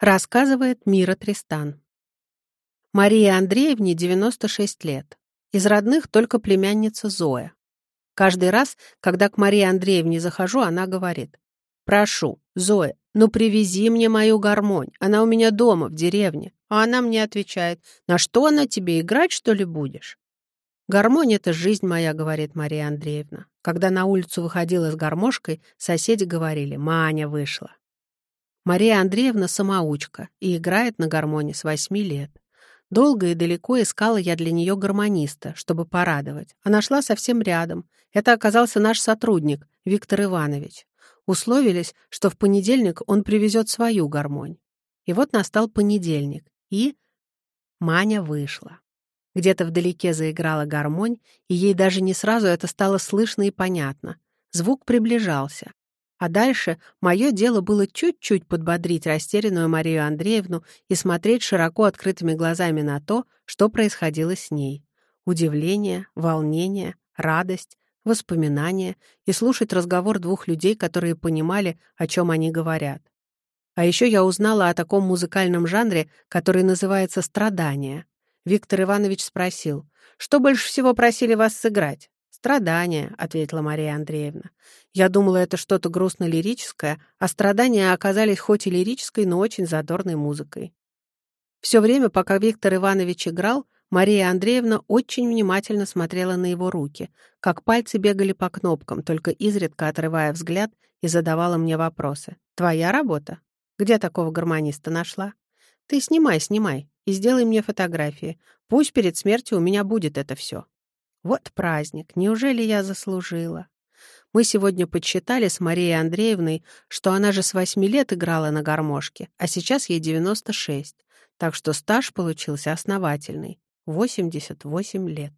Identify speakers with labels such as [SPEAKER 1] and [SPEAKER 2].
[SPEAKER 1] Рассказывает Мира Тристан. Марии Андреевне 96 лет. Из родных только племянница Зоя. Каждый раз, когда к Марии Андреевне захожу, она говорит. «Прошу, Зоя, ну привези мне мою гармонь, она у меня дома, в деревне». А она мне отвечает. «На что она тебе, играть, что ли, будешь?» «Гармонь — это жизнь моя», — говорит Мария Андреевна. Когда на улицу выходила с гармошкой, соседи говорили «Маня вышла». Мария Андреевна самоучка и играет на гармоне с восьми лет. Долго и далеко искала я для нее гармониста, чтобы порадовать, а нашла совсем рядом. Это оказался наш сотрудник, Виктор Иванович. Условились, что в понедельник он привезет свою гармонь. И вот настал понедельник, и... Маня вышла. Где-то вдалеке заиграла гармонь, и ей даже не сразу это стало слышно и понятно. Звук приближался. А дальше мое дело было чуть-чуть подбодрить растерянную Марию Андреевну и смотреть широко открытыми глазами на то, что происходило с ней. Удивление, волнение, радость, воспоминания и слушать разговор двух людей, которые понимали, о чем они говорят. А еще я узнала о таком музыкальном жанре, который называется «страдание». Виктор Иванович спросил, «Что больше всего просили вас сыграть?» «Страдания», — ответила Мария Андреевна. «Я думала, это что-то грустно-лирическое, а страдания оказались хоть и лирической, но очень задорной музыкой». Все время, пока Виктор Иванович играл, Мария Андреевна очень внимательно смотрела на его руки, как пальцы бегали по кнопкам, только изредка отрывая взгляд и задавала мне вопросы. «Твоя работа? Где такого гармониста нашла? Ты снимай, снимай и сделай мне фотографии. Пусть перед смертью у меня будет это все. Вот праздник, неужели я заслужила? Мы сегодня подсчитали с Марией Андреевной, что она же с восьми лет играла на гармошке, а сейчас ей 96, так что стаж получился основательный — 88 лет.